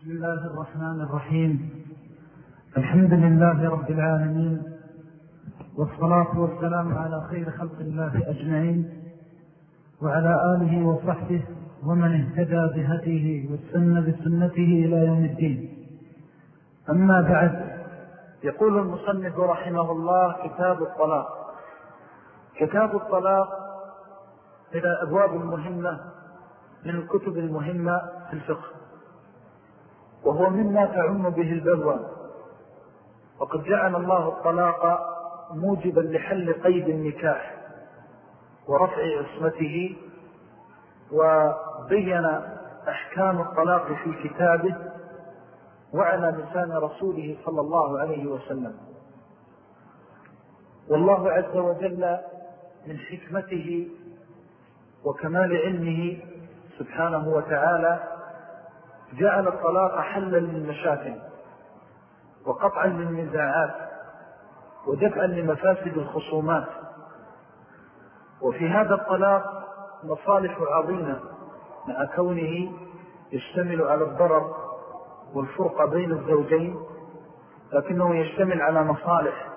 بسم الله الرحمن الرحيم. الحمد لله رب العالمين والصلاة والسلام على خير خلق الله أجمعين وعلى آله وصحبه ومن اهتدى بهديه والسنة بسنته إلى يوم الدين. أما بعد يقول المصنف رحمه الله كتاب الطلاق. كتاب الطلاق إلى أبواب مهمة من الكتب المهمة في الفقه. وهو مما تعم به البلوى وقد جعل الله الطلاق موجبا لحل قيد النكاح ورفع عصمته وبين أحكام الطلاق في كتابه وعلى لسان رسوله صلى الله عليه وسلم. والله عز وجل من حكمته وكمال علمه سبحانه وتعالى جعل الطلاق حلا للمشاكل وقطعا للنزاعات ودفعا لمفاسد الخصومات. وفي هذا الطلاق مصالح عظيمة مع كونه يشتمل على الضرر والفرقة بين الزوجين لكنه يشتمل على مصالح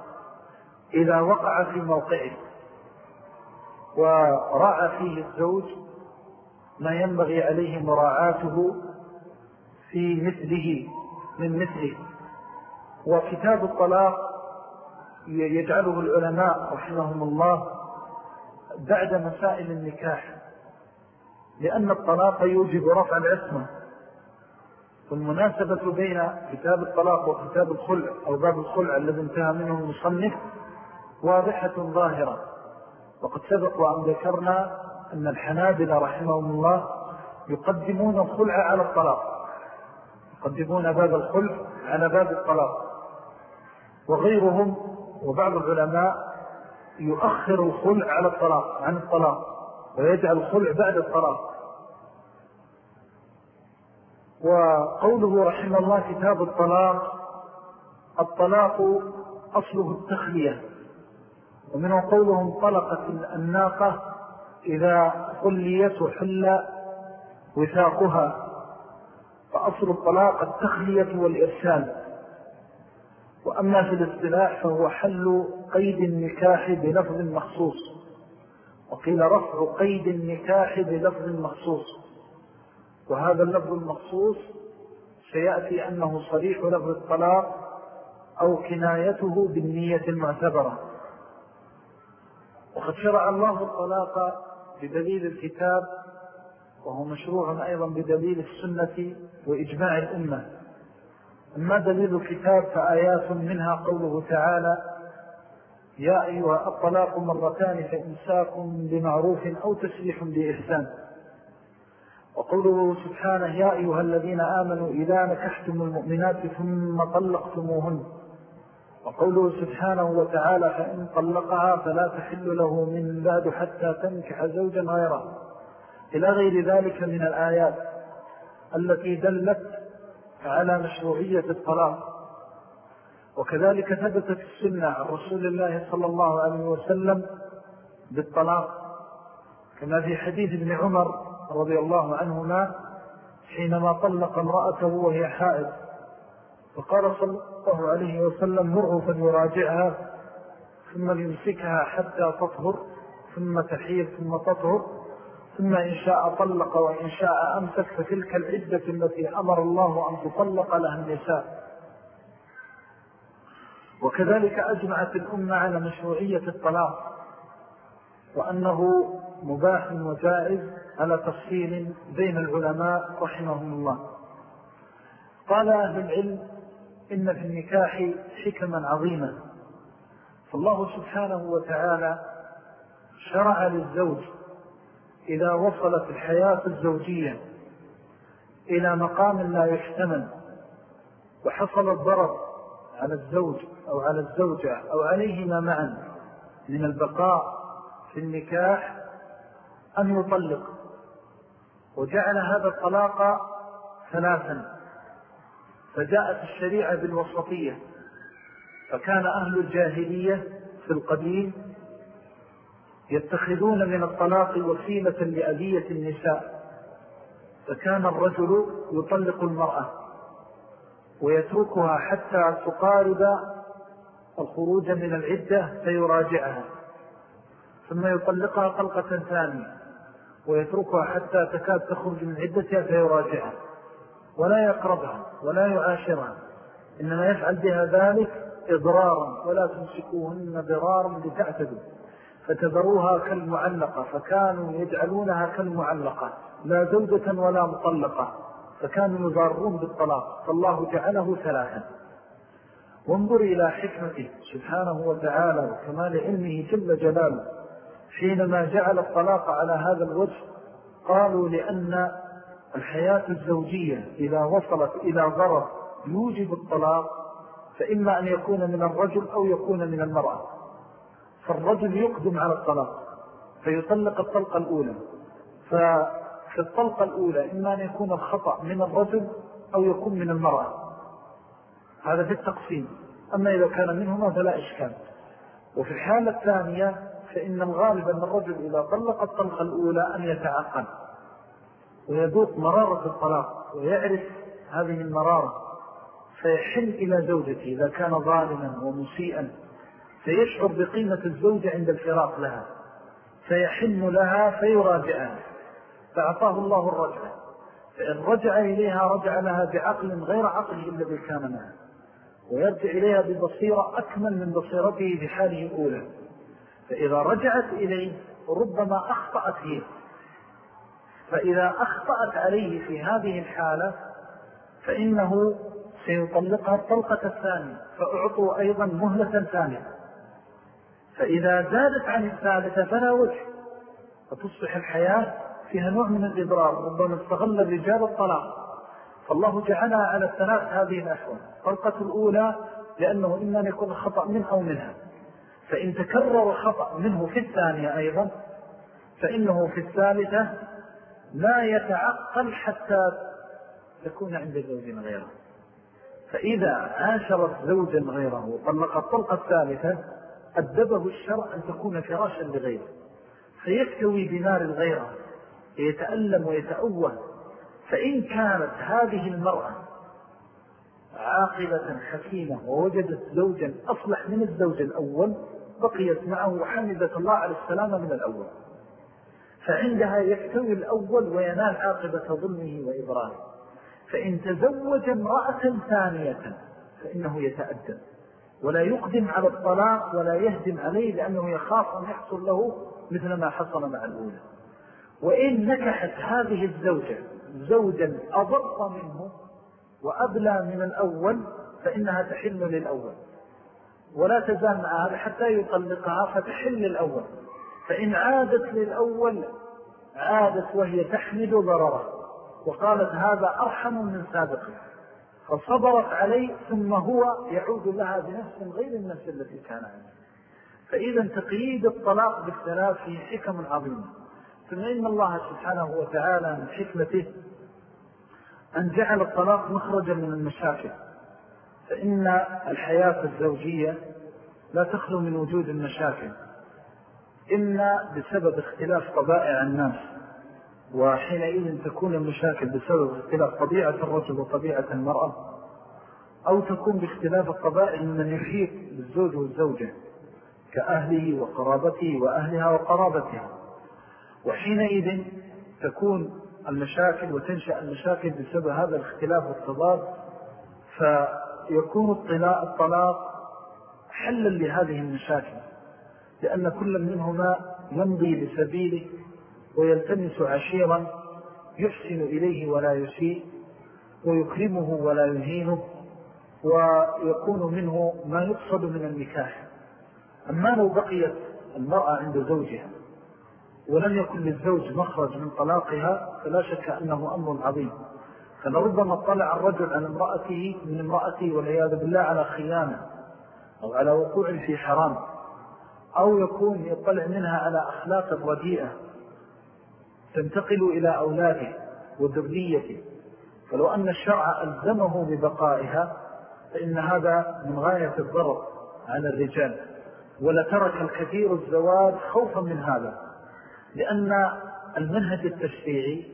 إذا وقع في موقعه ورأى فيه الزوج ما ينبغي عليه مراعاته في مثله من مثله. وكتاب الطلاق يجعله العلماء رحمهم الله بعد مسائل النكاح لأن الطلاق يوجب رفع العصمة. والمناسبة بين كتاب الطلاق وكتاب الخلع أو باب الخلع الذي انتهى منه المصنف واضحة ظاهرة. وقد سبق وأن ذكرنا أن الحنابل رحمهم الله يقدمون الخلع على الطلاق. يقدمون باب الخلع على باب الطلاق. وغيرهم وبعض العلماء يؤخر الخلع على الطلاق عن الطلاق ويجعل الخلع بعد الطلاق. وقوله رحمه الله كتاب الطلاق الطلاق أصله التخلية. ومنه قولهم طلقت الناقة إذا خليت حل وثاقها. فأصل الطلاق التخلية والإرسال. وأما في الاصطلاح فهو حل قيد النكاح بلفظ مخصوص. وقيل رفع قيد النكاح بلفظ مخصوص. وهذا اللفظ المخصوص سيأتي أنه صريح لفظ الطلاق أو كنايته بالنية المعتبرة. وقد شرع الله الطلاق بدليل الكتاب وهو مشروع أيضا بدليل السنة وإجماع الأمة. أما دليل الكتاب فآيات منها قوله تعالى يا أيها الطلاق مرتان فإنساكم بمعروف أو تسليح بإحسان وقوله سبحانه يا أيها الذين آمنوا إذا نكحتم المؤمنات ثم طلقتموهن وقوله سبحانه وتعالى فإن طلقها فلا تحل له من بعد حتى تنكح زوجا غيره إلى غير ذلك من الآيات التي دلت على مشروعية الطلاق. وكذلك ثبتت السنة عن رسول الله صلى الله عليه وسلم بالطلاق كما في حديث ابن عمر رضي الله عنهما حينما طلق امرأته وهي حائد فقال صلى الله عليه وسلم مره فليراجعها ثم ليمسكها حتى تطهر ثم تحير ثم تطهر ثم إن شاء طلق وإن شاء أمسك فتلك العدة التي أمر الله أن تطلق لها النساء. وكذلك أجمعت الأمة على مشروعية الطلاق وأنه مباح وجائز على تفصيل بين العلماء رحمهم الله. قال أهل العلم إن في النكاح حكما عظيمة فالله سبحانه وتعالى شرع للزوج إذا وصلت الحياة الزوجية إلى مقام لا يحتمل وحصل الضرر على الزوج أو على الزوجة أو عليهما معا من البقاء في النكاح أن يطلق. وجعل هذا الطلاق ثلاثا. فجاءت الشريعة بالوسطية فكان أهل الجاهلية في القديم يتخذون من الطلاق وسيلة لأذية النساء. فكان الرجل يطلق المرأة ويتركها حتى تقارب الخروج من العدة فيراجعها. ثم يطلقها طلقة ثانية ويتركها حتى تكاد تخرج من عدتها فيراجعها. ولا يقربها ولا يعاشرها. إنما يفعل بها ذلك إضرارا ولا تمسكوهن ضرارا لتعتدوا. فتذروها كالمعلقة فكانوا يجعلونها كالمعلقة لا زوجة ولا مطلقة فكانوا يضارون بالطلاق فالله جعله ثلاثا. وانظر إلى حكمته سبحانه وتعالى وكمال علمه جل جلاله. حينما جعل الطلاق على هذا الوجه قالوا لأن الحياة الزوجية إذا وصلت إلى ضرر يوجب الطلاق فإما أن يكون من الرجل أو يكون من المرأة. فالرجل يقدم على الطلاق فيطلق الطلقة الأولى. ففي الطلقة الأولى إما أن يكون الخطأ من الرجل أو يكون من المرأة. هذا في التقسيم. أما إذا كان منهما فلا إشكال. وفي الحالة الثانية فإن الغالب أن الرجل إذا طلق الطلقة الأولى أن يتعقل ويذوق مرارة الطلاق ويعرف هذه المرارة. فيحن إلى زوجته إذا كان ظالما ومسيئا. فيشعر بقيمة الزوجة عند الفراق لها فيحن لها فيراجعها. فأعطاه الله الرجعة فإن رجع إليها رجع لها بعقل غير عقله الذي كان معه. ويرجع إليها ببصيرة أكمل من بصيرته في حاله الأولى. فإذا رجعت إليه ربما أخطأت هي فإذا أخطأت عليه في هذه الحالة فإنه سيطلقها الطلقة الثانية. فأعطوا أيضا مهلة ثانية. فإذا زادت عن الثالثة فلا وجه. فتصبح الحياة فيها نوع من الإضرار ربما استغل الرجال الطلاق. فالله جعلها على الثلاث هذه الأحوال. الطلقة الأولى لأنه إما أن يكون خطأ منه أو منها. فإن تكرر خطأ منه في الثانية أيضا فإنه في الثالثة لا يتعقل حتى تكون عند زوج غيره. فإذا عاشرت زوجا غيره وطلق الطلقة الثالثة أدبه الشرع أن تكون فراشا لغيره. فيكتوي بنار الغيرة يتألم ويتأوه فإن كانت هذه المرأة عاقلة حكيمة ووجدت زوجا أصلح من الزوج الأول بقيت معه وحمدت الله على السلامة من الأول. فعندها يكتوي الأول وينال عاقبة ظلمه وإبراهه فإن تزوج امرأة ثانية فإنه يتأدب. ولا يقدم على الطلاق ولا يهدم عليه لأنه يخاف أن يحصل له مثل ما حصل مع الأولى. وإن نكحت هذه الزوجة زوجا أضط منه وأبلى من الأول فإنها تحل للأول. ولا تزال مع هذا حتى يطلقها فتحل للأول. فإن عادت للأول عادت وهي تحمل ضررها. وقالت هذا أرحم من سابقه فصبرت عليه ثم هو يعود لها بنفس غير النفس التي كان عليه فإذا تقييد الطلاق بالثلاث في حكم عظيمة ثم إن الله سبحانه وتعالى من حكمته أن جعل الطلاق مخرجا من المشاكل. فإن الحياة الزوجية لا تخلو من وجود المشاكل إما بسبب اختلاف طبائع الناس. وحينئذ تكون المشاكل بسبب اختلاف طبيعة الرجل وطبيعة المرأة أو تكون باختلاف الطبائع من يحيط بالزوج والزوجة كأهله وقرابته وأهلها وقرابتها. وحينئذ تكون المشاكل وتنشأ المشاكل بسبب هذا الاختلاف والتضاد فيكون الطلاق حلا لهذه المشاكل لأن كل منهما يمضي بسبيله ويلتمس عشيرا يحسن إليه ولا يسيء ويكرمه ولا يهينه ويكون منه ما يقصد من النكاح. أما لو بقيت المرأة عند زوجها ولم يكن للزوج مخرج من طلاقها فلا شك أنه أمر عظيم. فلربما اطلع الرجل عن امرأته من امرأته والعياذ بالله على خيانة أو على وقوع في حرام أو يكون يطلع منها على أخلاق رديئة. تنتقل إلى أولاده وذريته. فلو أن الشرع ألزمه ببقائها فإن هذا من غاية الضرر على الرجال. ولترك الكثير الزواج خوفا من هذا. لأن المنهج التشريعي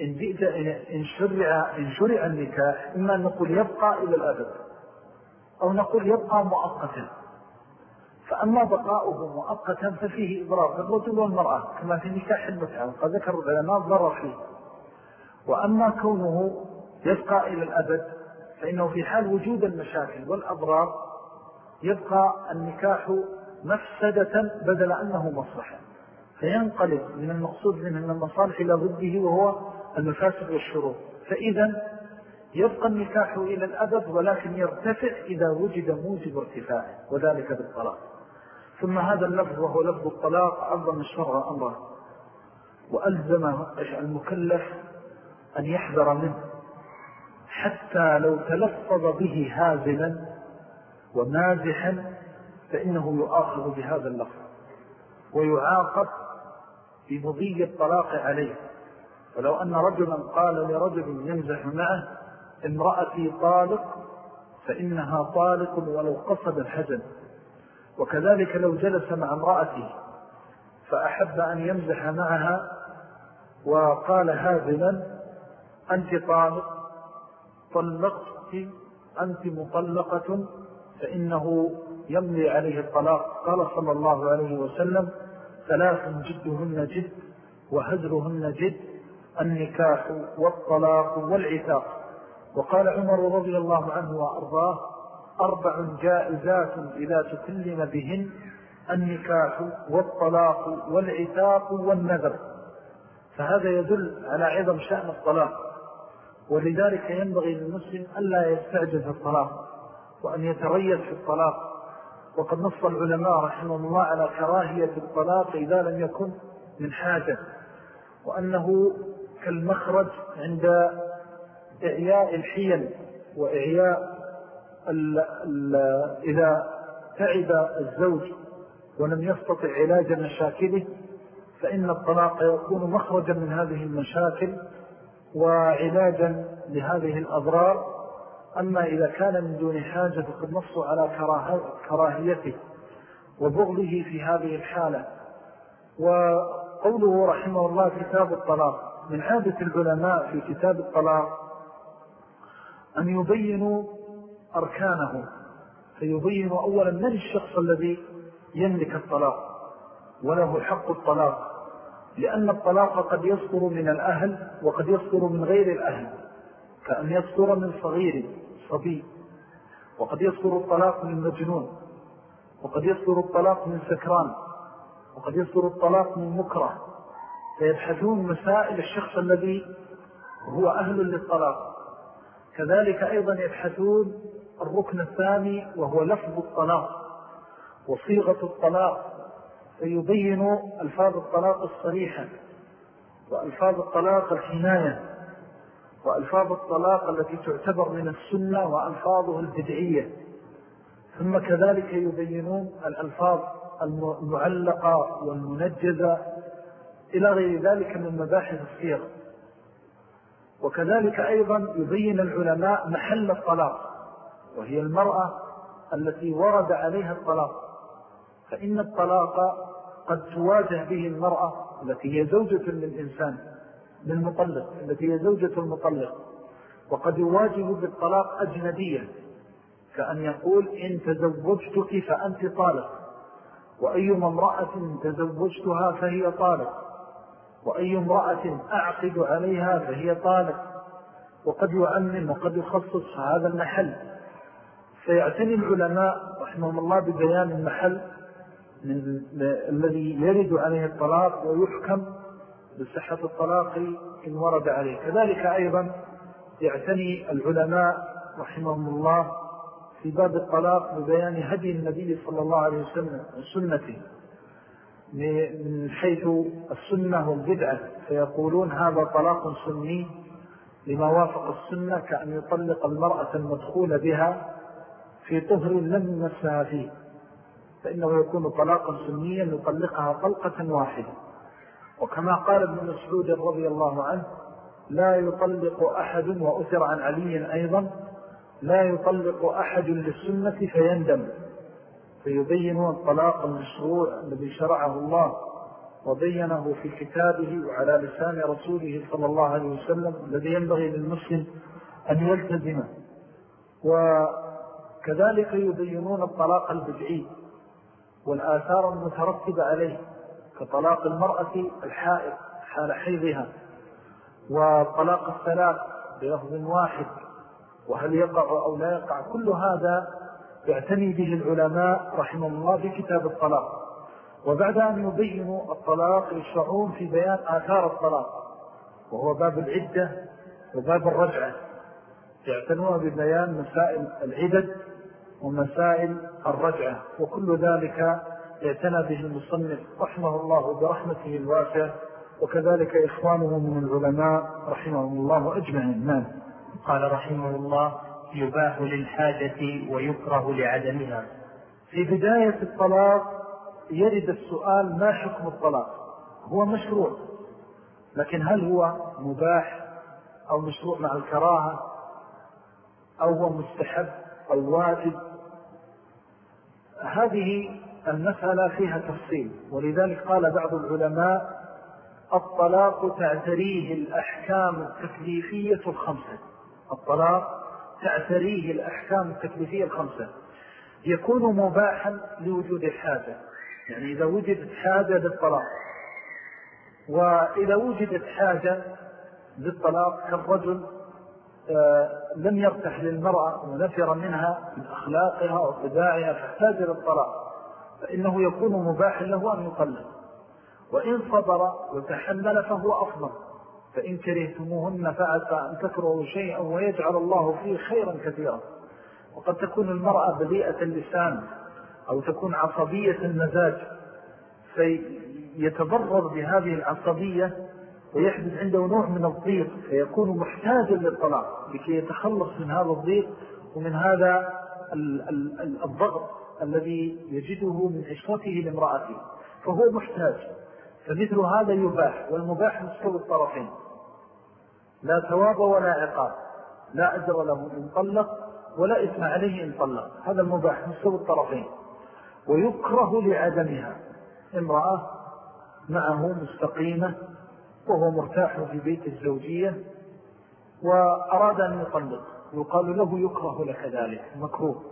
إن, جئت إن, شرع, إن شرع النكاح إما أن نقول يبقى إلى الأبد أو نقول يبقى مؤقتا. فأما بقاؤه مؤقتا ففيه إضرار الرجل والمرأة كما في نكاح المتعة وقد ذكر العلماء ضرر فيه وأما كونه يبقى إلى الأبد فإنه في حال وجود المشاكل والأضرار يبقى النكاح مفسدة بدل أنه مصلحة. فينقلب من المقصود منه من المصالح إلى ضده وهو المفاسد والشرور فإذا يبقى النكاح إلى الأبد ولكن يرتفع إذا وجد موجب ارتفاعه وذلك بالطلاق. ثم هذا اللفظ وهو لفظ الطلاق عظم الشرع أمره وألزم المكلف أن يحذر منه حتى لو تلفظ به هازلا ومازحا فإنه يؤاخذ بهذا اللفظ ويعاقب بمضي الطلاق عليه. ولو أن رجلا قال لرجل يمزح معه امرأتي طالق فإنها طالق ولو قصد الحزن. وكذلك لو جلس مع امرأته فأحب أن يمزح معها وقال هذلا أنت طالق طلقت أنت مطلقة فإنه يملي عليه الطلاق. قال صلى الله عليه وسلم ثلاث جدهن جد وهزرهن جد النكاح والطلاق والعتاق. وقال عمر رضي الله عنه وأرضاه أربع جائزات إذا تكلم بهن النكاح والطلاق والعتاق والنذر. فهذا يدل على عظم شأن الطلاق. ولذلك ينبغي للمسلم ألا يستعجل في الطلاق وأن يتريث في الطلاق. وقد نص العلماء رحمه الله على كراهية الطلاق إذا لم يكن من حاجة وأنه كالمخرج عند إعياء الحيل وإعياء ال ال إذا تعب الزوج ولم يستطع علاج مشاكله فإن الطلاق يكون مخرجا من هذه المشاكل وعلاجا لهذه الأضرار. أما إذا كان من دون حاجة فقد نصوا على كراهيته وبغضه في هذه الحالة. وقوله رحمه الله كتاب الطلاق من عادة العلماء في كتاب الطلاق أن يبينوا أركانه فيبينوا أولا من الشخص الذي يملك الطلاق وله حق الطلاق لأن الطلاق قد يصدر من الأهل وقد يصدر من غير الأهل كأن يصدر من صغير صبي وقد يصدر الطلاق من مجنون وقد يصدر الطلاق من سكران وقد يصدر الطلاق من مكره فيبحثون مسائل الشخص الذي هو أهل للطلاق. كذلك أيضا يبحثون الركن الثاني وهو لفظ الطلاق وصيغة الطلاق فيبين ألفاظ الطلاق الصريحة وألفاظ الطلاق الحناية وألفاظ الطلاق التي تعتبر من السنة وألفاظه البدعية. ثم كذلك يبينون الألفاظ المعلقة والمنجزة إلى غير ذلك من مباحث السير وكذلك أيضا يبين العلماء محل الطلاق. وهي المرأة التي ورد عليها الطلاق. فإن الطلاق قد تواجه به المرأة التي هي زوجة للإنسان للمطلق التي هي زوجة المطلق. وقد يواجه بالطلاق أجنبية كأن يقول إن تزوجتك فأنت طالق وأي امرأة تزوجتها فهي طالق وأي امرأة أعقد عليها فهي طالق. وقد يعمم وقد يخصص هذا المحل. فيعتني العلماء رحمهم الله ببيان المحل من الذي يرد عليه الطلاق ويحكم بصحة الطلاق إن ورد عليه. كذلك أيضا يعتني العلماء رحمهم الله في باب الطلاق ببيان هدي النبي صلى الله عليه وسلم وسنته. من حيث السنة والبدعة فيقولون هذا طلاق سني لما وافق السنة كأن يطلق المرأة المدخول بها في طهر لم يمسها فيه فإنه يكون طلاقا سنيا يطلقها طلقة واحدة. وكما قال ابن مسعود رضي الله عنه لا يطلق أحد وأثر عن علي أيضا لا يطلق أحد للسنة فيندم. فيبين الطلاق المشروع الذي شرعه الله وبينه في كتابه وعلى لسان رسوله صلى الله عليه وسلم الذي ينبغي للمسلم أن يلتزمه. وكذلك يبينون الطلاق البدعي والآثار المترتبة عليه كطلاق المرأة الحائط حال حيضها وطلاق الثلاث بلفظ واحد وهل يقع أو لا يقع كل هذا يعتني به العلماء رحمه الله في كتاب الطلاق. وبعد أن يبينوا الطلاق يشرعون في بيان آثار الطلاق وهو باب العدة وباب الرجعة يعتنون ببيان مسائل العدد ومسائل الرجعة وكل ذلك يعتنى به المصنف رحمه الله برحمته الواسعة وكذلك إخوانه من العلماء رحمهم الله أجمعين. نعم. قال رحمه الله يباح للحاجة ويكره لعدمها. في بداية الطلاق يرد السؤال ما حكم الطلاق؟ هو مشروع. لكن هل هو مباح أو مشروع مع الكراهة؟ أو هو مستحب أو واجب؟ هذه المسألة فيها تفصيل ولذلك قال بعض العلماء الطلاق تعتريه الأحكام التكليفية الخمسة. الطلاق تعتريه الأحكام التكليفية الخمسة. يكون مباحا لوجود الحاجة يعني إذا وجدت حاجة للطلاق. وإذا وجدت حاجة للطلاق كالرجل لم يرتح للمرأة ونفر منها من أخلاقها وطباعها فاحتاج للطلاق فإنه يكون مباحا له أن يطلق وإن صبر وتحمل فهو أفضل فإن كرهتموهن فعسى أن تكرهوا شيئا ويجعل الله فيه خيرا كثيرا. وقد تكون المرأة بذيئة اللسان أو تكون عصبية المزاج فيتضرر بهذه العصبية ويحدث عنده نوع من الضيق فيكون محتاجا للطلاق لكي يتخلص من هذا الضيق ومن هذا الضغط الذي يجده من عشرته لامرأته. فهو محتاج. فمثل هذا يباح والمباح مستوى الطرفين. لا ثواب ولا عقاب. لا أجر له إن طلق ولا إثم عليه إن طلق. هذا المباح مستوى الطرفين. ويكره لعدمها. امرأة معه مستقيمة وهو مرتاح في بيت الزوجية وأراد أن يطلق. يقال له يكره لك ذلك مكروه.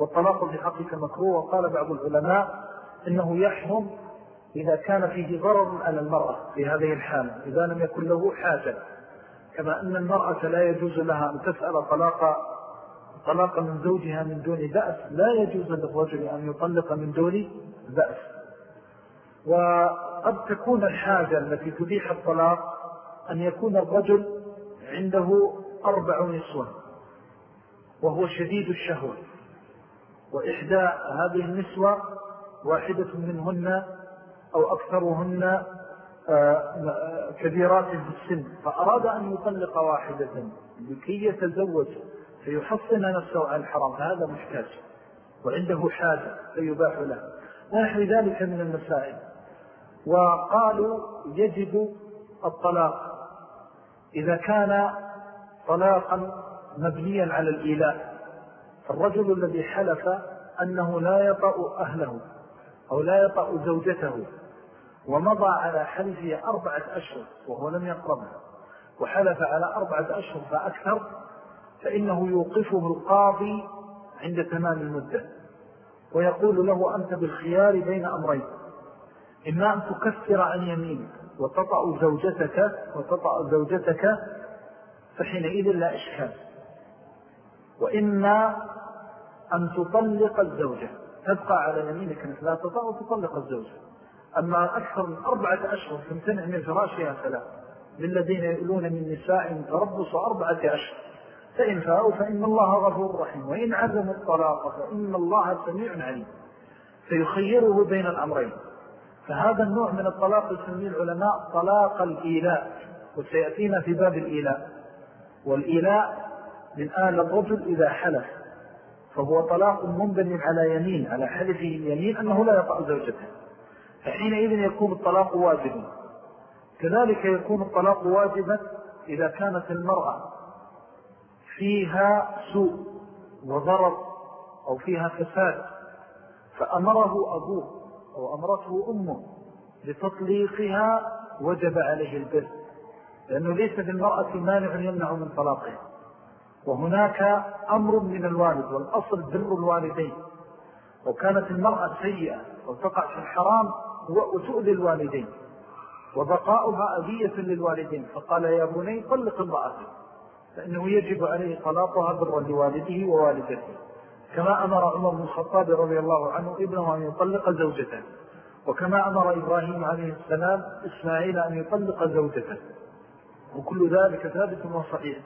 والطلاق في حقك مكروه. وقال بعض العلماء إنه يحرم إذا كان فيه ضرر على المرأة في هذه الحالة إذا لم يكن له حاجة. كما أن المرأة لا يجوز لها أن تسأل طلاق طلاق من زوجها من دون بأس. لا يجوز للرجل أن يطلق من دون بأس. وقد تكون الحاجة التي تبيح الطلاق أن يكون الرجل عنده أربع نسوة وهو شديد الشهوة وإحدى هذه النسوة واحدة منهن أو أكثرهن آه، كبيرات في السن فأراد أن يطلق واحدة لكي يتزوج فيحصن نفسه على الحرام فهذا محتاج وعنده حاجة فيباح له. ونحن ذلك من المسائل؟ وقالوا يجب الطلاق. إذا كان طلاقا مبنيا على الإيلاء الرجل الذي حلف أنه لا يطأ أهله أو لا يطأ زوجته ومضى على حلفه أربعة أشهر وهو لم يقربها وحلف على أربعة أشهر فأكثر فإنه يوقفه القاضي عند تمام المدة ويقول له أنت بالخيار بين أمرين. إما أن تكفر عن يمينك وتطأ زوجتك وتطأ زوجتك فحينئذ لا إشكال. وإما أن تطلق الزوجة تبقى على يمينك أنك لا تطأ وتطلق الزوجة. أما أكثر من أربعة أشهر تمتنع من فراشها ثلاث للذين يقولون من نساء تربص أربعة أشهر. فإن فاءوا فإن الله غفور رحيم وإن عزموا الطلاق فإن الله سميع عليم. فيخيره بين الأمرين. فهذا النوع من الطلاق يسميه العلماء طلاق الإيلاء وسيأتينا في باب الإيلاء. والإيلاء من آل الرجل إذا حلف فهو طلاق منبن على يمين على حلفه اليمين أنه لا يطأ زوجته. فحينئذ يكون الطلاق واجبا. كذلك يكون الطلاق واجبا إذا كانت المرأة فيها سوء وضرر أو فيها فساد فأمره أبوه أو أمرته أمه لتطليقها وجب عليه البر لأنه ليس بالمرأة مانع يمنع من طلاقها. وهناك أمر من الوالد والأصل بر الوالدين. وكانت المرأة سيئة وتقع في الحرام وتؤذي الوالدين وبقاؤها أذية للوالدين. فقال يا بني طلق المرأة فإنه يجب عليه طلاقها برا لوالده ووالدته. كما أمر عمر بن الخطاب رضي الله عنه ابنه أن يطلق زوجته وكما أمر إبراهيم عليه السلام إسماعيل أن يطلق زوجته وكل ذلك ثابت وصحيح.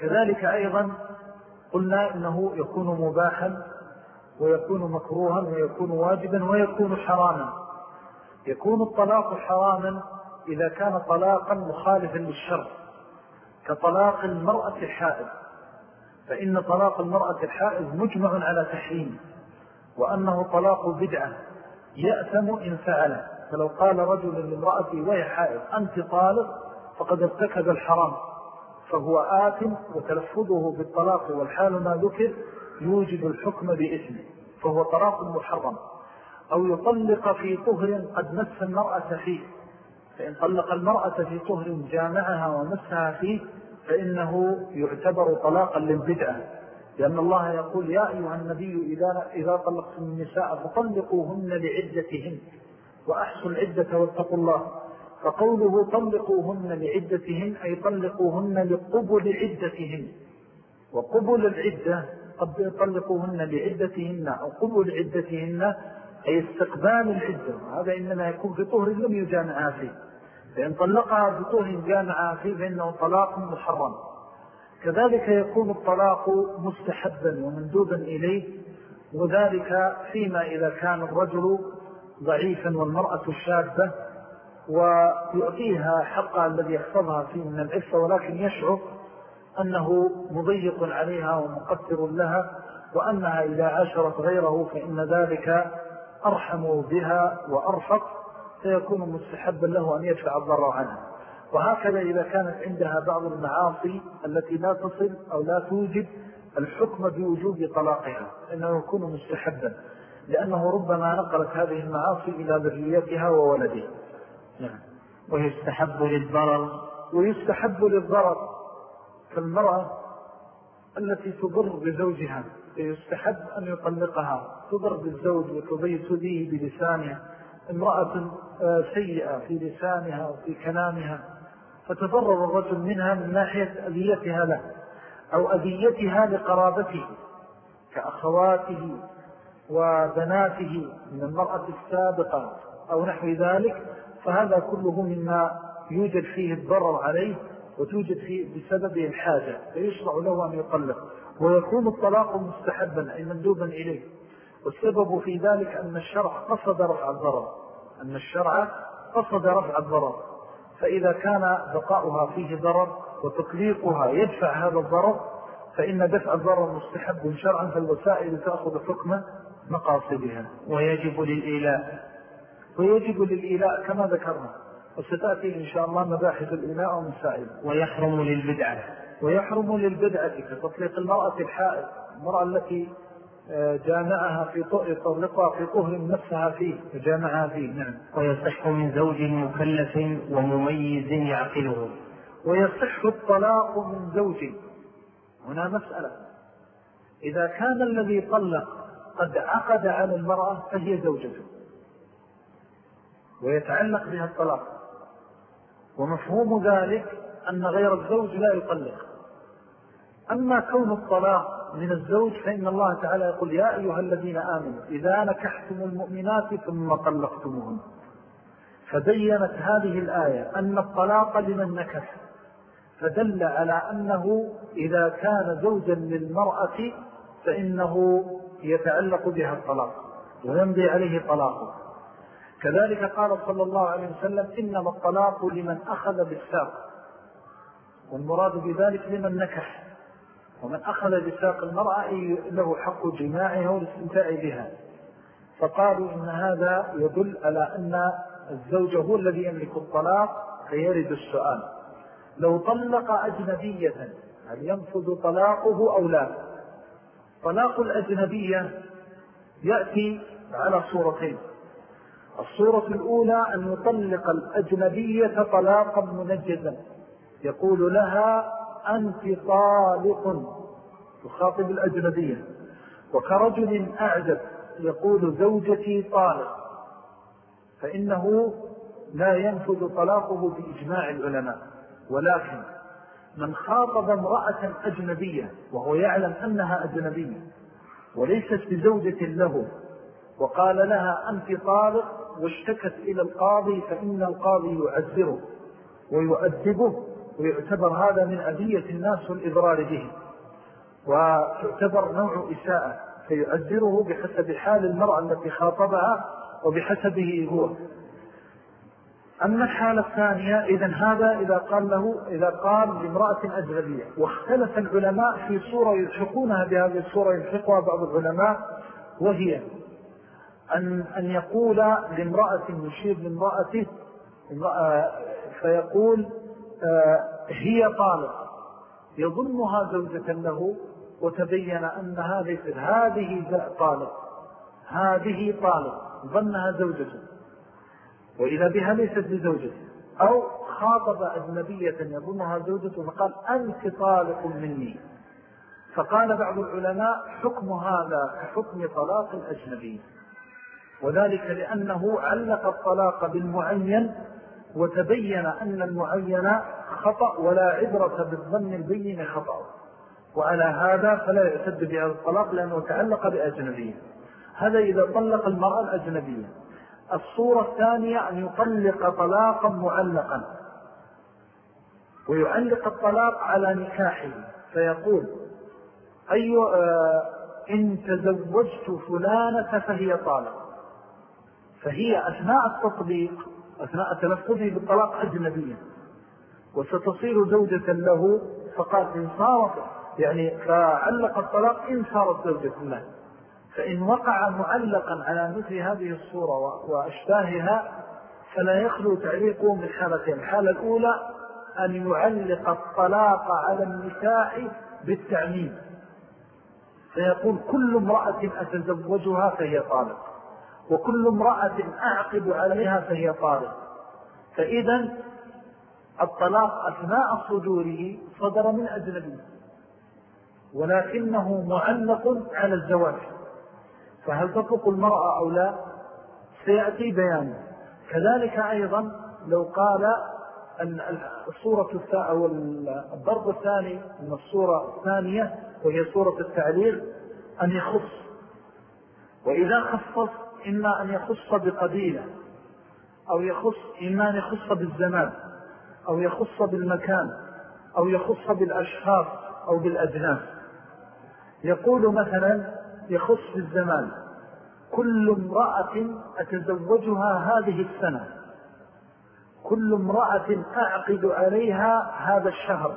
كذلك أيضا قلنا إنه يكون مباحا ويكون مكروها ويكون واجبا ويكون حراما. يكون الطلاق حراما إذا كان طلاقا مخالفا للشر كطلاق المرأة الحائض. فإن طلاق المرأة الحائض مجمع على تحريم وأنه طلاق بدعة يأثم إن فعله فلو قال رجل لامرأتي وهي حائض أنت طالق؟ فقد ارتكب الحرام. فهو آثم وتلفظه بالطلاق والحال ما ذكر يوجد الحكم بإثمه فهو طلاق محرم. أو يطلق في طهر قد مس المرأة فيه. فإن طلق المرأة في طهر جامعها ومسها فيه فإنه يعتبر طلاقا للبدعة لأن الله يقول يا أيها النبي إذا, إذا طلقتم النساء فطلقوهن لعدتهن وأحسوا العدة واتقوا الله. فقوله طلقوهن لعدتهن أي طلقوهن لقبل عدتهن وقبل العدة قد يطلقوهن لعدتهن أو قبل عدتهن أي استقبال العدة هذا إنما يكون في طهر لم يجامعها فيه. فإن طلقها طهر جامعها فيه فإنه طلاق محرم. كذلك يكون الطلاق مستحبا ومندوبا إليه وذلك فيما إذا كان الرجل ضعيفا والمرأة شابة ويعطيها حقها الذي يحفظها فيه من العفة ولكن يشعر أنه مضيق عليها ومقدر لها وأنها إذا عاشرت غيره فإن ذلك أرحم بها وأرفق. فيكون مستحبا له أن يدفع الضرر عنها وهكذا إذا كانت عندها بعض المعاصي التي لا تصل أو لا توجد الحكم بوجوب طلاقها إنه يكون مستحبا لأنه ربما نقلت هذه المعاصي إلى ذريتها وولده. نعم. ويستحب للضرر. ويستحب للضرر. كالمرأة التي تضر بزوجها يستحب أن يطلقها. تضر بالزوج وتضيه بلسانها امرأة آه، سيئة في لسانها وفي كلامها فتضرر الرجل منها من ناحية أذيتها له أو أذيتها لقرابته كأخواته وبناته من المرأة السابقة أو نحو ذلك فهذا كله مما يوجد فيه الضرر عليه وتوجد فيه بسببه الحاجة فيشرع له أن يطلق ويكون الطلاق مستحبا أي مندوبا إليه. والسبب في ذلك أن الشرع قصد رفع الضرر. أن الشرع قصد رفع الضرر. فإذا كان بقاؤها فيه ضرر وتطليقها يدفع هذا الضرر فإن دفع الضرر مستحب شرعا فالوسائل تأخذ حكم مقاصدها ويجب للإيلاء. ويجب للإيلاء كما ذكرنا وستأتي إن شاء الله مباحث الإيلاء ومسائل. ويحرم للبدعة. ويحرم للبدعة كتطليق المرأة الحائل المرأة التي جامعها في طلقها في طهر نفسها فيه وجامعها فيه نعم. ويصح من زوج مكلف ومميز يعقله. ويصح الطلاق من زوج. هنا مسألة. إذا كان الذي طلق قد عقد على المرأة فهي زوجته ويتعلق بها الطلاق. ومفهوم ذلك أن غير الزوج لا يطلق. أما كون الطلاق من الزوج فإن الله تعالى يقول يا أيها الذين آمنوا إذا نكحتم المؤمنات ثم طلقتموهن. فبينت هذه الآية أن الطلاق لمن نكح. فدل على أنه إذا كان زوجا للمرأة فإنه يتعلق بها الطلاق ويمضي عليه طلاقه. كذلك قال صلى الله عليه وسلم إنما الطلاق لمن أخذ بالساق. والمراد بذلك لمن نكح. ومن أخذ بساق المرأة له حق جماعها والاستمتاع بها. فقالوا إن هذا يدل على أن الزوج هو الذي يملك الطلاق فيرد السؤال. لو طلق أجنبية هل ينفذ طلاقه أو لا؟ طلاق الأجنبية يأتي على صورتين. الصورة الأولى أن يطلق الأجنبية طلاقا منجزا. يقول لها أنت طالق. تخاطب الأجنبية. وكرجل أعجب يقول زوجتي طالق. فإنه لا ينفذ طلاقه بإجماع العلماء. ولكن من خاطب امرأة أجنبية وهو يعلم أنها أجنبية وليست بزوجة له وقال لها أنت طالق واشتكت إلى القاضي فإن القاضي يعذره ويؤدبه ويعتبر هذا من أذية الناس والإضرار به. وتعتبر نوع إساءة فيؤذره بحسب حال المرأة التي خاطبها وبحسبه هو. أما الحالة الثانية إذن هذا إذا قال له إذا قال لامرأة أجنبية واختلف العلماء في صورة يلحقونها بهذه الصورة يلحقها بعض العلماء وهي أن, أن يقول لامرأة يشير لامرأته فيقول هي طالق. يظنها زوجة له وتبين أنها ليست هذه طالق. هذه طالق. ظنها زوجته وإذا بها ليست بزوجته أو خاطب أجنبية يظنها زوجته فقال أنت طالق مني. فقال بعض العلماء حكم هذا كحكم طلاق الأجنبي. وذلك لأنه علق الطلاق بالمعين وتبين أن المعين خطأ ولا عبرة بالظن البين خطأ. وعلى هذا فلا يعتد بهذا الطلاق لأنه تعلق بأجنبية. هذا إذا طلق المرأة الأجنبية. الصورة الثانية أن يطلق طلاقا معلقا. ويعلق الطلاق على نكاحه. فيقول أي آه إن تزوجت فلانة فهي طالق. فهي أثناء التطبيق أثناء تلفظه بالطلاق أجنبية. وستصير زوجة له فقال إن صارت يعني فعلق الطلاق إن صارت زوجة له. فإن وقع معلقا على مثل هذه الصورة وأشباهها فلا يخلو تعليقه من حالتين. الحالة الأولى أن يعلق الطلاق على النكاح بالتعميم. فيقول كل امرأة أتزوجها فهي طالق. وكل امرأة أعقب عليها فهي طالق فإذا الطلاق أثناء صدوره صدر من أجنبي ولكنه معلق على الزواج. فهل تطلق المرأة أو لا؟ سيأتي بيان كذلك أيضا لو قال أن الصورة أو الضرب الثاني من الصورة الثانية وهي صورة التعليل أن يخص. وإذا خصص إما أن يخص بقبيلة أو يخص إما أن يخص بالزمان أو يخص بالمكان أو يخص بالأشخاص أو بالأجناس. يقول مثلا يخص بالزمان كل امرأة أتزوجها هذه السنة كل امرأة أعقد عليها هذا الشهر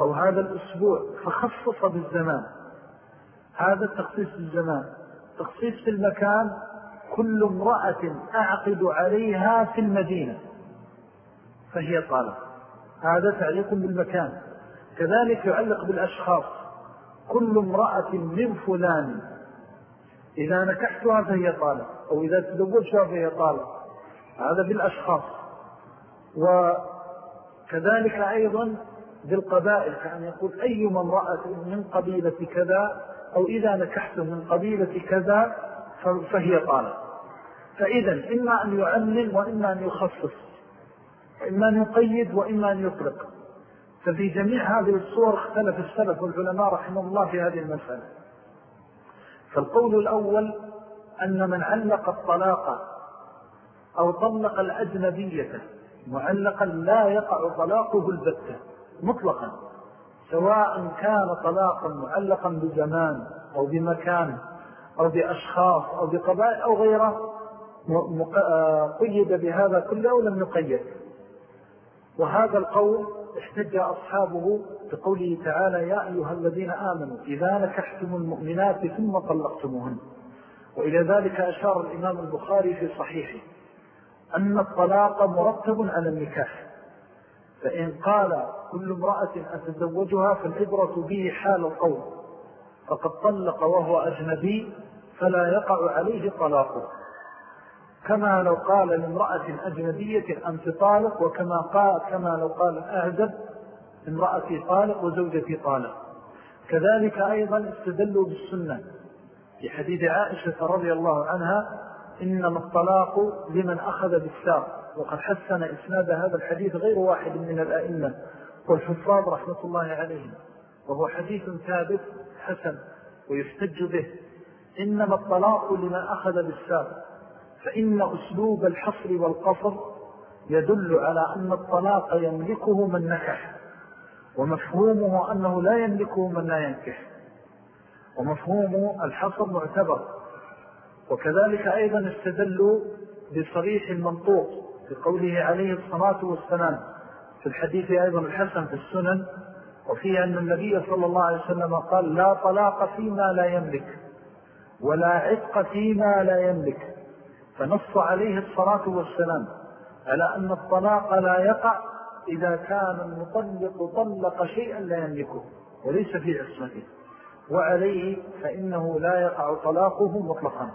أو هذا الأسبوع فخصص بالزمان. هذا التخصيص بالزمان تخصيص في المكان كل امرأة أعقد عليها في المدينة. فهي طالب. هذا تعليق بالمكان. كذلك يعلق بالأشخاص. كل امرأة من فلان. إذا نكحتها فهي طالب. أو إذا تزوجها فهي طالب. هذا بالأشخاص. وكذلك أيضا بالقبائل. كأن يقول أي امرأة من قبيلة كذا أو إذا نكحت من قبيلة كذا فهي طالب. فإذا إما أن يعلم وإما أن يخصص إما أن يقيد وإما أن يطلق. ففي جميع هذه الصور اختلف السلف والعلماء رحمه الله في هذه المسألة. فالقول الأول أن من علق الطلاق أو طلق الأجنبية معلقا لا يقع طلاقه البتة مطلقا سواء كان طلاقا معلقا بزمان أو بمكان. أو بأشخاص أو بقبائل أو غيره آه، قيد بهذا كله لم يقيد. وهذا القول احتج أصحابه بقوله تعالى يا أيها الذين آمنوا إذا نكحتم المؤمنات ثم طلقتموهن. وإلى ذلك أشار الإمام البخاري في صحيحه أن الطلاق مرتب على النكاح فإن قال كل امرأة أتزوجها فالعبرة به حال القول فقد طلق وهو أجنبي فلا يقع عليه طلاقه. كما لو قال لامرأة أجنبية أنت طالق وكما قال كما لو قال الأعزب امرأتي طالق وزوجتي طالق. كذلك أيضا استدلوا بالسنة. في حديث عائشة رضي الله عنها إنما الطلاق لمن أخذ بالساق. وقد حسن إسناد هذا الحديث غير واحد من الأئمة والحفاظ رحمة الله عليهم. وهو حديث ثابت حسن ويستج به. إنما الطلاق لمن أخذ بالساق فإن أسلوب الحصر والقصر يدل على أن الطلاق يملكه من نكح ومفهومه أنه لا يملكه من لا ينكح. ومفهوم الحصر معتبر. وكذلك أيضا استدلوا بصريح المنطوق بقوله عليه الصلاة والسلام في الحديث أيضا الحسن في السنن وفيه أن النبي صلى الله عليه وسلم قال لا طلاق فيما لا يملك. ولا عتق فيما لا يملك. فنص عليه الصلاة والسلام على أن الطلاق لا يقع إذا كان المطلق طلق شيئا لا يملكه وليس في عصمته. وعليه فإنه لا يقع طلاقه مطلقا.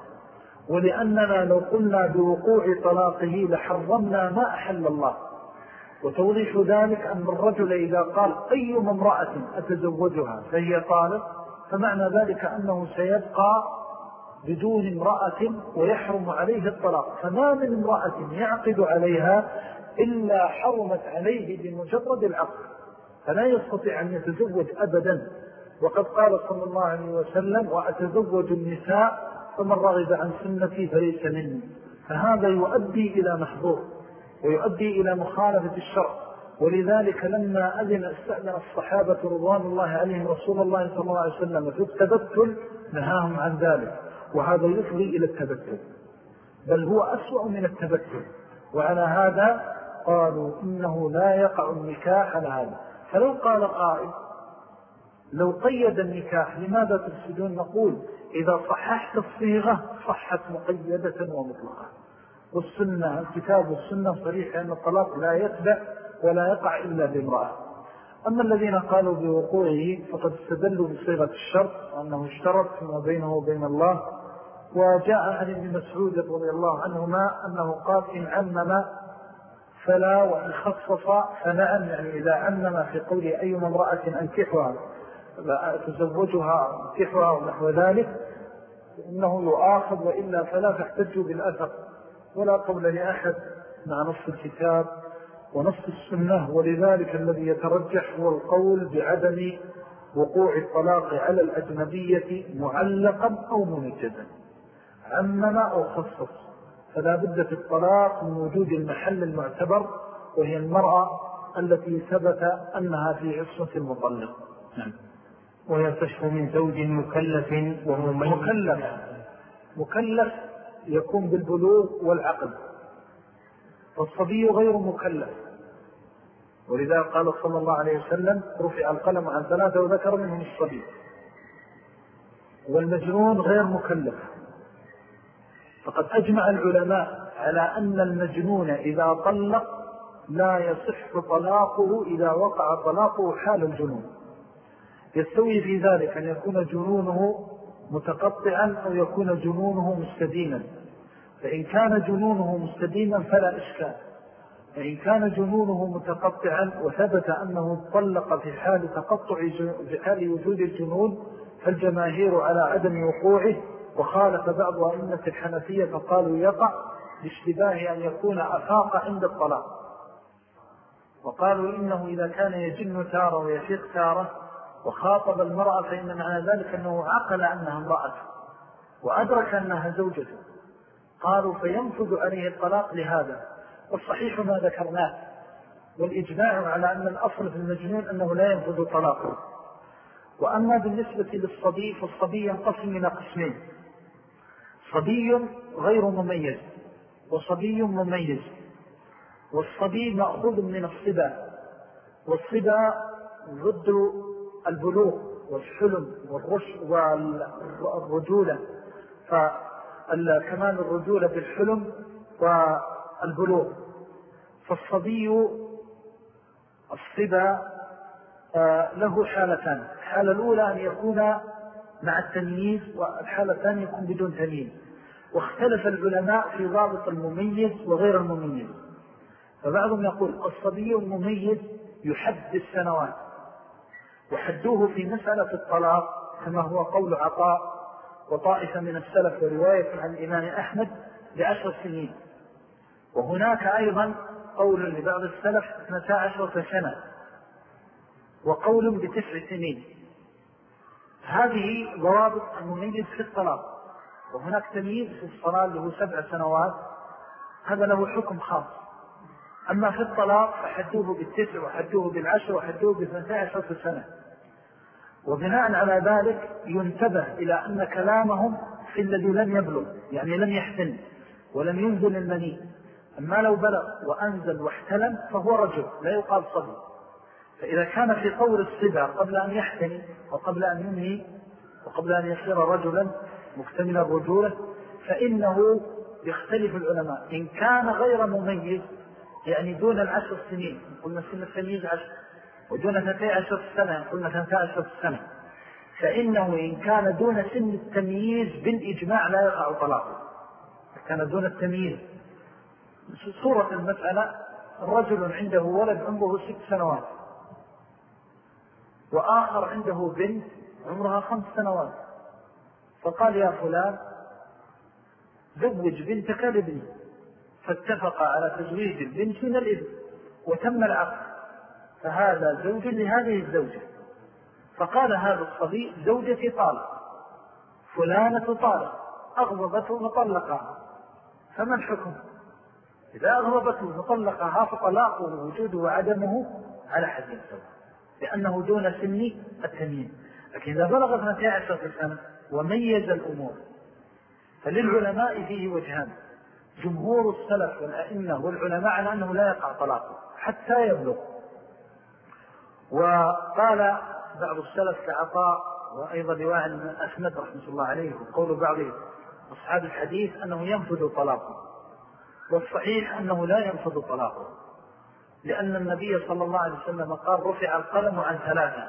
ولأننا لو قلنا بوقوع طلاقه لحرمنا ما أحل الله. وتوضيح ذلك أن الرجل إذا قال أي امرأة أتزوجها فهي طالق فمعنى ذلك أنه سيبقى بدون امرأة ويحرم عليه الطلاق. فما من امرأة يعقد عليها إلا حرمت عليه بمجرد العقد. فلا يستطيع أن يتزوج أبدا. وقد قال صلى الله عليه وسلم وأتزوج النساء فمن رغب عن سنتي فليس مني. فهذا يؤدي إلى محظور ويؤدي إلى مخالفة الشرع. ولذلك لما أذن استأذن الصحابة رضوان الله عليهم رسول الله صلى الله عليه وسلم في التبتل نهاهم عن ذلك. وهذا يفضي إلى التبتل. بل هو أسوأ من التبتل. وعلى هذا قالوا إنه لا يقع النكاح على هذا فلو قال قائل لو قيد النكاح لماذا تفسدون؟ نقول إذا صححت الصيغة صحت مقيدة ومطلقة. والسنة الكتاب والسنة صريح أن الطلاق لا يتبع ولا يقع إلا بامرأة. أما الذين قالوا بوقوعه فقد استدلوا بصيغة الشرط وأنه اشترط فيما بينه وبين الله وجاء عن ابن مسعود رضي الله عنهما أنه قال إن عمم فلا وإن خصص فنعم يعني إذا عمم في قول أي امرأة أنكحها تزوجها أنكحها ونحو ذلك إنه يؤاخذ وإلا فلا تحتج بالأثر. ولا قول لأحد مع نص الكتاب ونص السنة ولذلك الذي يترجح هو القول بعدم وقوع الطلاق على الأجنبية معلقا أو منجدا. عمم أو خصص فلا بد في الطلاق من وجود المحل المعتبر وهي المرأة التي ثبت أنها في عصمة المطلق. نعم. ويصح من زوج مكلف ومميز مكلف. مكلف يكون بالبلوغ والعقل والصبي غير مكلف. ولذا قال صلى الله عليه وسلم رفع القلم عن ثلاثة وذكر منهم الصبي. والمجنون غير مكلف. فقد أجمع العلماء على أن المجنون إذا طلق لا يصح طلاقه إذا وقع طلاقه حال الجنون. يستوي في ذلك أن يكون جنونه متقطعا أو يكون جنونه مستديما. فإن كان جنونه مستديما فلا إشكال. فإن كان جنونه متقطعا وثبت أنه طلق في حال تقطع في حال وجود الجنون فالجماهير على عدم وقوعه وخالف بعض أئمة الحنفية فقالوا يقع لاشتباه أن يكون أفاق عند الطلاق. وقالوا إنه إذا كان يجن تارة ويفيق تارة وخاطب المرأة فإن معنى ذلك أنه عقل أنها امرأة وأدرك أنها زوجته قالوا فينفذ عليه الطلاق لهذا. والصحيح ما ذكرناه. والإجماع على أن الأصل في المجنون أنه لا ينفذ طلاقه. وأما بالنسبة للصبي فالصبي ينقسم إلى قسمين. صبي غير مميز وصبي مميز والصبي مأخوذ من الصبا والصبا ضد البلوغ والحلم والرجولة فكمال الرجولة بالحلم والبلوغ. فالصبي الصبا آه، له حالتان. الحالة الأولى أن يكون مع التمييز والحالة الثانية يكون بدون تمييز. واختلف العلماء في ضابط المميز وغير المميز. فبعضهم يقول الصبي المميز يحد السنوات. وحدوه في مسألة الطلاق كما هو قول عطاء وطائفة من السلف ورواية عن الإمام أحمد بعشر سنين. وهناك أيضا قول لبعض السلف 12 سنة. وقول بتسع سنين. هذه ضوابط المميز في الطلاق. وهناك تمييز في الصلاة له سبع سنوات. هذا له حكم خاص. أما في الطلاق فحدوه بالتسع وحدوه بالعشر وحدوه باثنتي عشرة سنة وبناء على ذلك ينتبه إلى أن كلامهم في الذي لم يبلغ يعني لم يحتن ولم ينزل المني. أما لو بلغ وأنزل واحتلم فهو رجل لا يقال صبي. فإذا كان في طور الصبع قبل أن يحتني وقبل أن ينهي وقبل أن يصير رجلا مكتمل الرجولة فإنه يختلف العلماء. إن كان غير مميز يعني دون العشر سنين قلنا سنة التمييز عشر ودون ثلاثة عشر سنة قلنا ثلاثة عشر سنة. فإنه إن كان دون سن التمييز بالإجماع لا يقع طلاقه. كان دون التمييز. صورة المسألة رجل عنده ولد عمره ست سنوات. وآخر عنده بنت عمرها خمس سنوات. فقال يا فلان زوج بنتك لابني. فاتفق على تزويج البنت من الابن وتم العقد. فهذا زوج لهذه الزوجة. فقال هذا الصبي زوجتي طالق. فلانة طالق أغضبته مطلقها فما الحكم؟ إذا أغضبته مطلقها فطلاقه وجوده وعدمه على حد سواء لأنه دون سن التمييز. لكن إذا بلغ 12 سنة وميز الأمور فللعلماء فيه وجهان. جمهور السلف والأئمة والعلماء على أنه لا يقع طلاقه حتى يبلغ وقال بعض السلف كعطاء وأيضا رواية أحمد رحمة الله عليه وقول بعض أصحاب الحديث أنه ينفذ طلاقه والصحيح أنه لا ينفذ طلاقه. لأن النبي صلى الله عليه وسلم قال رفع القلم عن ثلاثة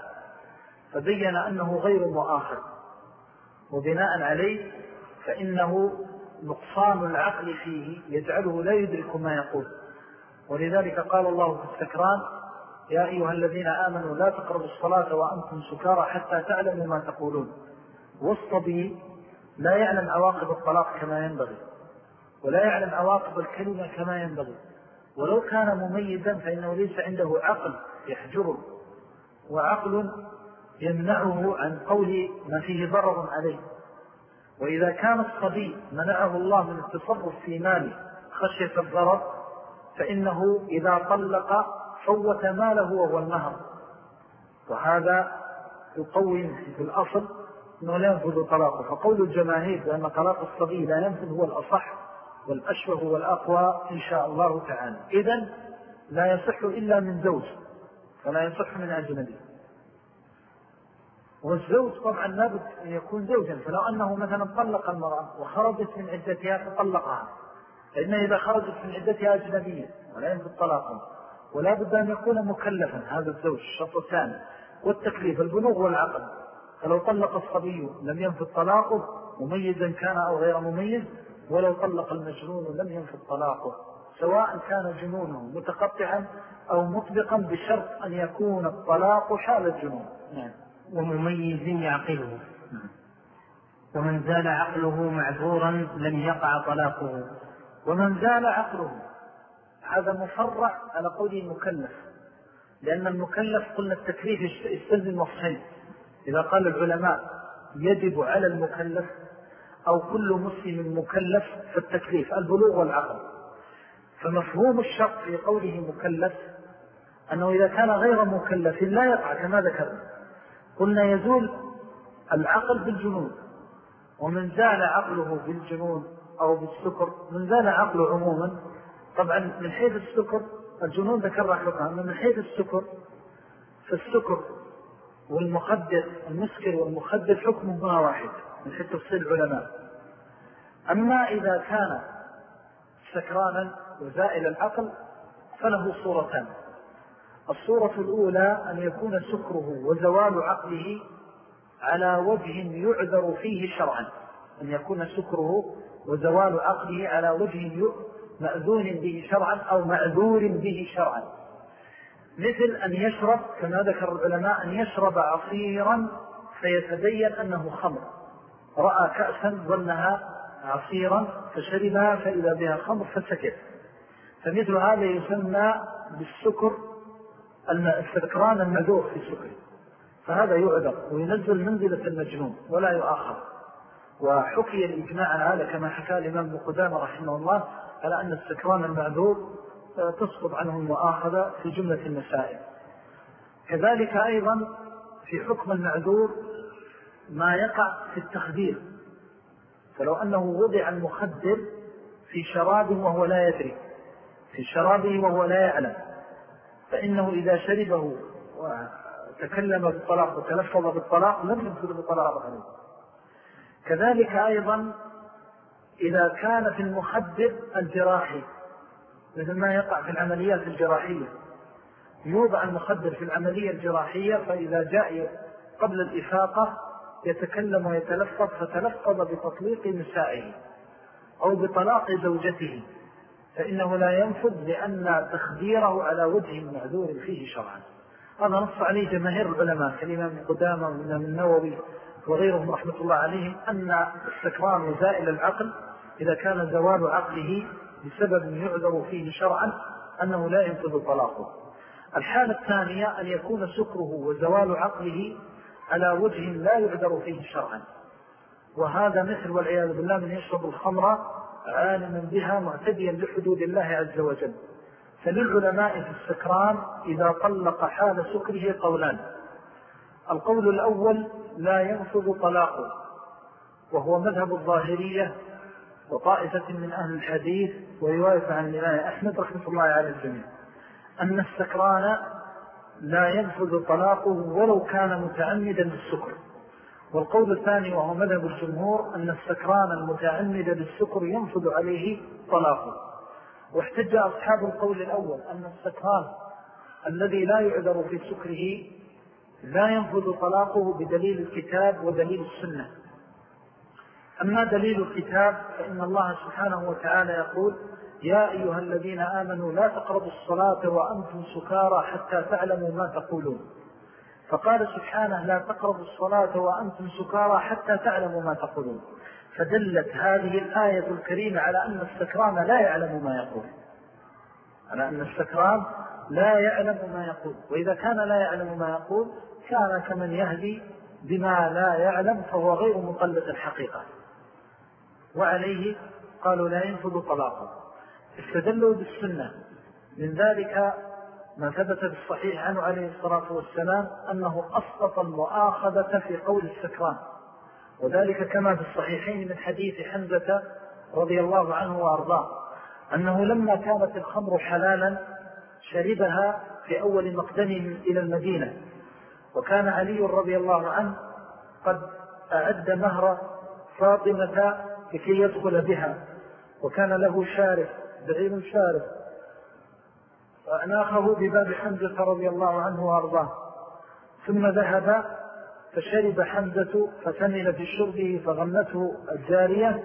فبين أنه غير مؤاخذ. وبناء عليه فإنه نقصان العقل فيه يجعله لا يدرك ما يقول. ولذلك قال الله في السكران يا أيها الذين آمنوا لا تقربوا الصلاة وأنتم سكارى حتى تعلموا ما تقولون. والصبي لا يعلم عواقب الطلاق كما ينبغي ولا يعلم عواقب الكلمة كما ينبغي. ولو كان مميزا فإنه ليس عنده عقل يحجره وعقل يمنعه عن قول ما فيه ضرر عليه. وإذا كان الصبي منعه الله من التصرف في ماله خشية الضرر فإنه إذا طلق فوت ماله وهو النهر وهذا يقوم في الأصل أنه لا ينفذ طلاقه. فقول الجماهير بأن طلاق الصبي لا ينفذ هو الأصح والأشبه والأقوى إن شاء الله تعالى. إذن لا يصح إلا من زوج فلا يصح من أجنبي. والزوج طبعا لابد أن يكون زوجا فلو أنه مثلا طلق المرأة وخرجت من عدتها فطلقها. فإن إذا خرجت من عدتها أجنبية ولا ينفذ طلاقها ولا بد أن يكون مكلفا هذا الزوج الشرط الثاني. والتكليف البلوغ والعقل فلو طلق الصبي لم ينفذ طلاقه مميزا كان أو غير مميز ولو طلق المجنون لم ينفذ طلاقه سواء كان جنونه متقطعا أو مطبقا بشرط أن يكون الطلاق حال الجنون. نعم. ومميز يعقله. ومن زال عقله معذورا لم يقع طلاقه. ومن زال عقله هذا مفرع على قول المكلف لأن المكلف قلنا التكليف يستلزم وصفين. إذا قال العلماء يجب على المكلف أو كل مسلم مكلف في التكليف البلوغ والعقل. فمفهوم الشرط في قوله مكلف أنه إذا كان غير مكلف لا يقع كما ذكرنا. قلنا يزول العقل بالجنون. ومن زال عقله بالجنون أو بالسكر من زال عقله عموما طبعا من حيث السكر الجنون ذكر حكمها من حيث السكر فالسكر والمخدر المسكر والمخدر حكمهما واحد. من حيث تفصيل العلماء. أما إذا كان سكرانا وزائل العقل فله صورتان. الصورة الأولى أن يكون سكره وزوال عقله على وجه يعذر فيه شرعا. أن يكون سكره وزوال عقله على وجه مأذون به شرعا أو معذور به شرعا. مثل أن يشرب كما ذكر العلماء أن يشرب عصيرا فيتبين أنه خمر. رأى كأسا ظنها عصيرا فشربها فإذا بها خمر فسكت فمثل هذا يسمى بالسكر السكران المذوق في السكر. فهذا يعذر وينزل منزلة المجنون ولا يؤخر. وحكي الإجماع على هذا كما حكى الإمام بقدامة رحمه الله على أن السكران المعذور تسقط عنه المؤاخذة في جملة المسائل. كذلك أيضا في حكم المعذور ما يقع في التخدير. فلو أنه وضع المخدر في شراب وهو لا يدري في شرابه وهو لا يعلم فإنه إذا شربه وتكلم بالطلاق وتلفظ بالطلاق لم يدخل بالطلاق عليه. كذلك أيضا إذا كان في المخدر الجراحي مثل ما يقع في العمليات الجراحية. يوضع المخدر في العملية الجراحية فإذا جاء قبل الإفاقة يتكلم ويتلفظ فتلفظ بتطليق نسائه أو بطلاق زوجته فإنه لا ينفذ لأن تخديره على وجه معذور فيه شرعا. هذا نص عليه جماهير العلماء كالإمام قدامة والإمام النووي وغيرهم رحمة الله عليهم أن السكران وزائل العقل إذا كان زوال عقله بسبب يعذر فيه شرعا أنه لا ينفذ طلاقه. الحالة الثانية أن يكون سكره وزوال عقله على وجه لا يعذر فيه شرعا. وهذا مثل والعياذ بالله من يشرب الخمر عالما بها معتديا لحدود الله عز وجل. فللعلماء في السكران إذا طلق حال سكره قولان. القول الأول لا ينفذ طلاقه وهو مذهب الظاهرية وطائفة من أهل الحديث ورواية عن الإمام أحمد رحمة الله على الجميع. أن السكران لا ينفذ طلاقه ولو كان متعمدا للسكر والقول الثاني وهو مذهب الجمهور أن السكران المتعمد للسكر ينفذ عليه طلاقه. واحتج أصحاب القول الأول أن السكران الذي لا يعذر في سكره لا ينفذ طلاقه بدليل الكتاب ودليل السنة. أما دليل الكتاب؟ فإن الله سبحانه وتعالى يقول يا أيها الذين آمنوا لا تقربوا الصلاة وأنتم سكارى حتى تعلموا ما تقولون. فقال سبحانه لا تقربوا الصلاة وأنتم سكارى حتى تعلموا ما تقولون. فدلت هذه الآية الكريمة على أن السكران لا يعلم ما يقول. على أن السكران لا يعلم ما يقول. وإذا كان لا يعلم ما يقول كان كمن يهدي بما لا يعلم فهو غير مطلق الحقيقة. وعليه قالوا لا ينفذ طلاقه. استدلوا بالسنة. من ذلك ما ثبت بالصحيح عنه عليه الصلاة والسلام أنه أسقط المؤاخذة في قول السكران. وذلك كما في الصحيحين من حديث حمزة رضي الله عنه وأرضاه أنه لما كانت الخمر حلالا شربها في أول مقدمهم إلى المدينة. وكان علي رضي الله عنه قد أعد مهر فاطمة لكي يدخل بها. وكان له شارف بعير شارف فأناخه بباب حمزة رضي الله عنه وأرضاه. ثم ذهب فشرب حمزة فثمن في شربه فغمته الجارية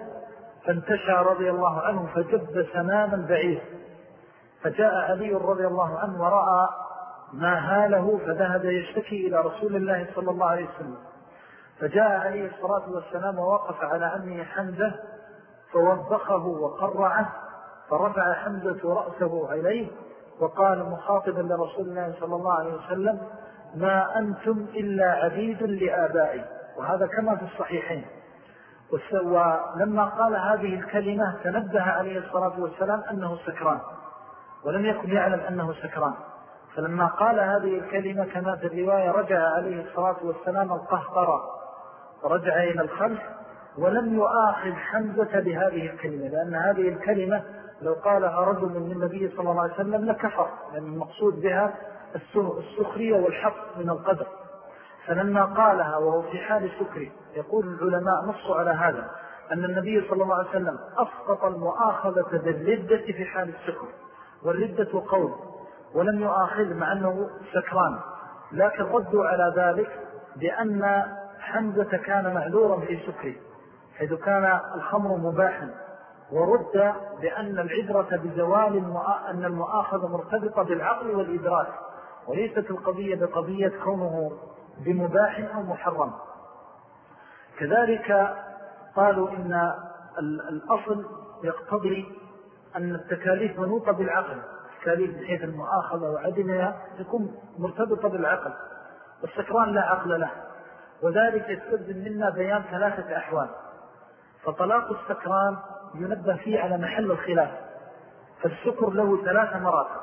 فانتشى رضي الله عنه فجب سماما بعيد فجاء علي رضي الله عنه ورأى ما هاله فذهب يشتكي إلى رسول الله صلى الله عليه وسلم. فجاء عليه الصلاة والسلام ووقف على عمه حمزة فوبخه وقرعه فرفع حمزة رأسه عليه وقال مخاطبا لرسول الله صلى الله عليه وسلم ما أنتم إلا عبيد لآبائي. وهذا كما في الصحيحين. ولما قال هذه الكلمة تنبه عليه الصلاة والسلام أنه سكران ولم يكن يعلم أنه سكران. فلما قال هذه الكلمة كما في الرواية رجع عليه الصلاة والسلام القهقرة. رجع إلى الخلف ولم يؤاخذ حمزة بهذه الكلمة لأن هذه الكلمة لو قالها رجل من النبي صلى الله عليه وسلم لكفر لأن المقصود بها السخرية والحق من القدر. فلما قالها وهو في حال سكري يقول العلماء نصوا على هذا أن النبي صلى الله عليه وسلم أسقط المؤاخذة بالردة في حال السكر والردة قول ولم يؤاخذ مع أنه سكران. لكن ردوا على ذلك بأن حمزة كان معذورا في سكره حيث كان الخمر مباحا ورد بأن العبرة بزوال أن المؤاخذة مرتبطة بالعقل والإدراك وليست القضية بقضية كونه بمباح أو محرم. كذلك قالوا إن الأصل يقتضي أن التكاليف منوطة بالعقل التكاليف بحيث المؤاخذة وعدمها تكون مرتبطة بالعقل والسكران لا عقل له. وذلك يستبدل منا بيان ثلاثة أحوال. فطلاق السكران ينبه فيه على محل الخلاف فالسكر له ثلاث مراتب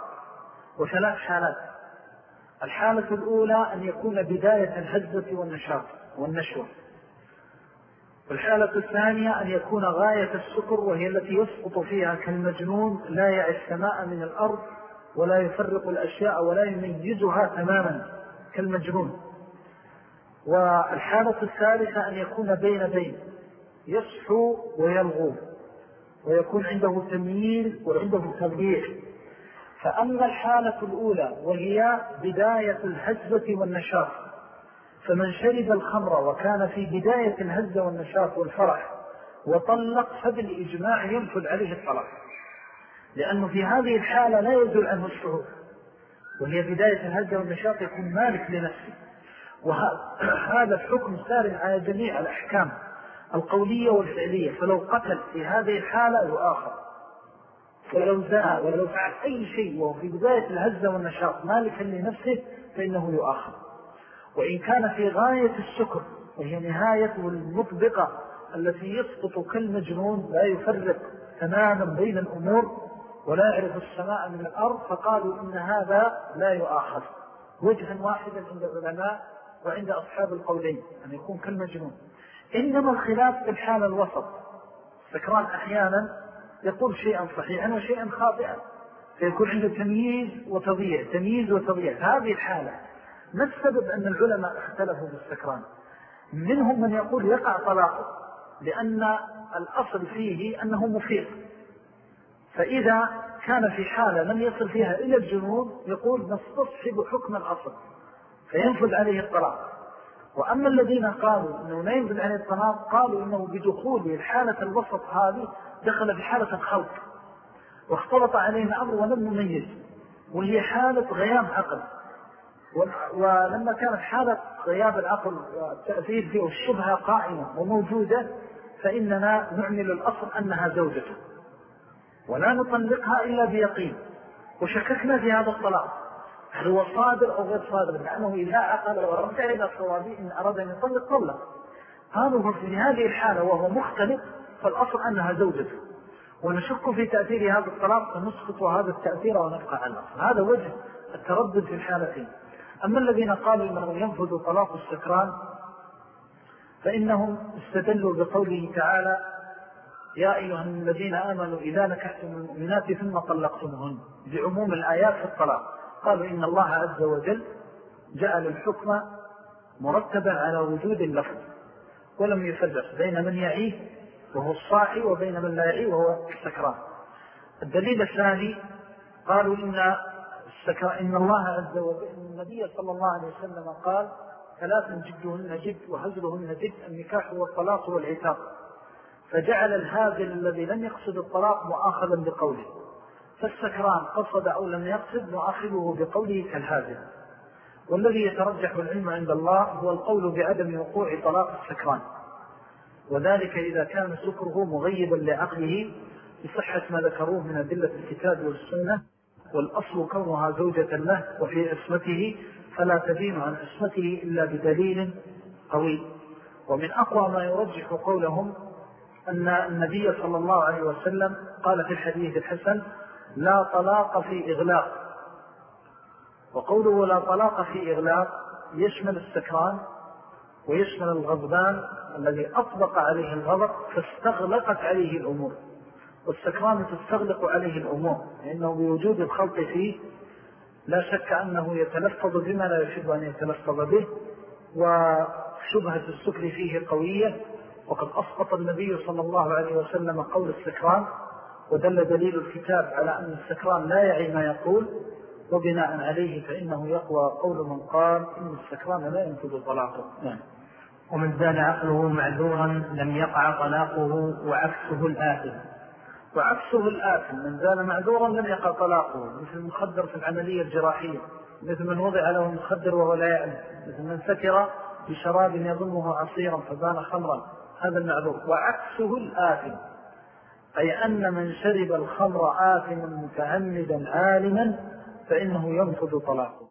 وثلاث حالات. الحالة الأولى أن يكون بداية الهزة والنشاط والنشوة. والحالة الثانية أن يكون غاية السكر وهي التي يسقط فيها كالمجنون لا يعي السماء من الأرض ولا يفرق الأشياء ولا يميزها تماما كالمجنون. والحالة الثالثة أن يكون بين بين يصحو ويلغو ويكون عنده تمييز وعنده تضييع فأما الحالة الأولى وهي بداية الهزة والنشاط فمن شرب الخمر وكان في بداية الهزة والنشاط والفرح وطلق فبالإجماع ينفذ عليه الطلاق لأنه في هذه الحالة لا يزول عنه الشعور وهي بداية الهزة والنشاط يكون مالك لنفسه. وهذا الحكم سار على جميع الأحكام القولية والفعلية فلو قتل في هذه الحالة يؤاخر ولو زاء ولو فعل أي شيء وهو في بداية الهزة والنشاط مالكا لنفسه فإنه يؤاخر وإن كان في غاية السكر وهي نهايته المطبقة التي يسقط كالمجنون لا يفرق تماما بين الأمور ولا يعرف السماء من الأرض فقالوا إن هذا لا يؤاخذ. وجها واحدا عند العلماء وعند أصحاب القولين أن يكون كالمجنون إنما الخلاف في الحالة الوسط. سكران أحيانا يقول شيئا صحيحا وشيئا خاطئا. فيكون عنده تمييز وتضيع تمييز وتضيع هذه الحالة. ما السبب أن العلماء اختلفوا بالسكران منهم من يقول يقع طلاقه لأن الأصل فيه أنه مفيق. فإذا كان في حالة لم يصل فيها إلى الجنون يقول نستصحب حكم الأصل. فينفذ عليه الطلاق. وأما الذين قالوا أنه لا ينفذ عليه الطلاق قالوا أنه بدخول الحالة الوسط هذه دخل في حالة الخلق. واختلط عليه الأمر ولم نميز وهي حالة غياب عقل. ولما كانت حالة غياب العقل والتأثير فيه الشبهة قائمة وموجودة فإننا نعمل الأصل أنها زوجته ولا نطلقها إلا بيقين. وشككنا في هذا الطلاق. هل هو صادر أو غير صادر؟ لأنه إذا عقل ورجع إلى الصوابي إن أراد أن يطلق طلق هذا في هذه الحالة وهو مختلف فالأصل أنها زوجته. ونشك في تأثير هذا الطلاق فنسقط هذا التأثير ونبقى على الأصل. هذا وجه التردد في الحالتين. أما الذين قالوا إنه ينفذ طلاق السكران فإنهم استدلوا بقوله تعالى يا أيها الذين آمنوا إذا نكحتم المؤمنات ثم طلقتمهن بعموم الآيات في الطلاق. قالوا إن الله عز وجل جعل الحكم مرتبا على وجود اللفظ ولم يفرق بين من يعيه وهو الصاحي وبين من لا يعيه وهو السكران. الدليل الثاني قالوا إن, إن الله عز وجل النبي صلى الله عليه وسلم قال ثلاث جدهن جد وهزلهن جد النكاح والطلاق والعتاق. فجعل الهازل الذي لم يقصد الطلاق مؤاخذا بقوله. فالسكران قصد أو لم يقصد مؤاخذه بقوله كالهازل. والذي يترجح العلم عند الله هو القول بعدم وقوع طلاق السكران. وذلك إذا كان سكره مغيبا لعقله بصحة ما ذكروه من أدلة الكتاب والسنة والأصل كونها زوجة له وفي اسمته فلا تدين عن اسمته إلا بدليل قوي. ومن أقوى ما يرجح قولهم أن النبي صلى الله عليه وسلم قال في الحديث الحسن لا طلاق في إغلاق. وقوله لا طلاق في إغلاق يشمل السكران ويشمل الغضبان الذي أطبق عليه الغضب فاستغلقت عليه الأمور. والسكران تستغلق عليه الأمور لأنه بوجود الخلط فيه لا شك أنه يتلفظ بما لا يحب أن يتلفظ به وشبهة السكر فيه قوية. وقد أسقط النبي صلى الله عليه وسلم قول السكران ودل دليل الكتاب على أن السكران لا يعي ما يقول وبناء عليه فإنه يقوى قول من قال إن السكران لا ينفذ طلاقه. نعم. ومن زال عقله معذورا لم يقع طلاقه وعكسه الآثم. وعكسه الآثم من زال معذورا لم يقع طلاقه مثل المخدر في العملية الجراحية مثل من وضع له المخدر وهو لا يعلم مثل من سكر بشراب يظنه عصيرا فبان خمرا هذا المعذور. وعكسه الآثم. أي أن من شرب الخمر آثما متعمدا عالما فإنه ينفذ طلاقه.